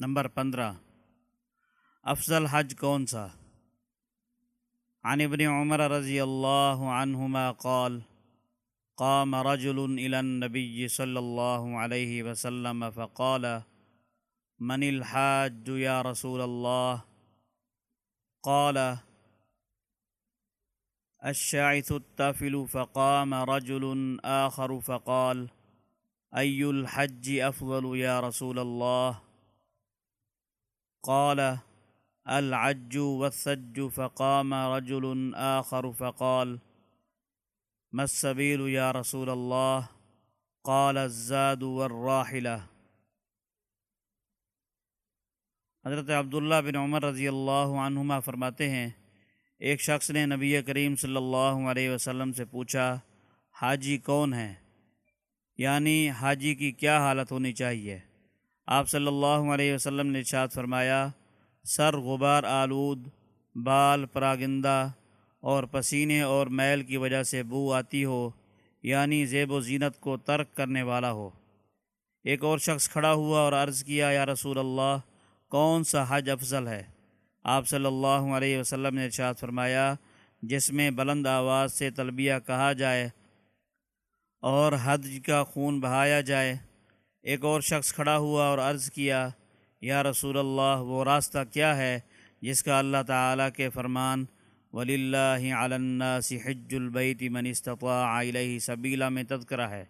Number پندرہ افضل حج سا عن ابن عمر رضی اللہ عنہما قال قام رجل إلى النبي صلی اللہ علیہ وسلم فقال من الحاج یا رسول اللہ قال الشاعث التافل فقام رجل آخر فقال أي الحج أفضل يا رسول الله قال، العج والثج فقام رجل آخر فقال، ما السبيل يا رسول الله؟ قال، الزاد والراحلة. حضرت عبداللہ بن عمر رضی اللہ عنہما فرماتے ہیں، ایک شخص نے نبی کریم صلی اللہ علیہ وسلم سے پوچھا، حاجی کون ہے یعنی حاجی کی کیا حالت ہونی چاہیے؟ آپ صلی اللہ علیہ وسلم نے ارشاد فرمایا، سر غبار آلود، بال پراگندہ اور پسینے اور میل کی وجہ سے بو آتی ہو یعنی زیب و زینت کو ترک کرنے والا ہو۔ ایک اور شخص کھڑا ہوا اور عرض کیا، یا رسول اللہ، کون سا حج افضل ہے؟ آپ صلی اللہ علیہ وسلم نے ارشاد فرمایا، جس میں بلند آواز سے تلبیہ کہا جائے اور حج کا خون بہایا جائے۔ ایک اور شخص کھڑا ہوا اور عرض کیا، یا رسول اللہ، وہ راستہ کیا ہے جس کا اللہ تعالیٰ کے فرمان ولی اللہ علّہ حج البیت من استطاع علیہ سبیلا میں تذکرہ ہے۔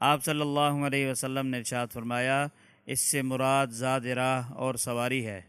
آپ صلی اللہ علیہ وسلم نے ارشاد فرمایا، اس سے مراد زاد راہ اور سواری ہے۔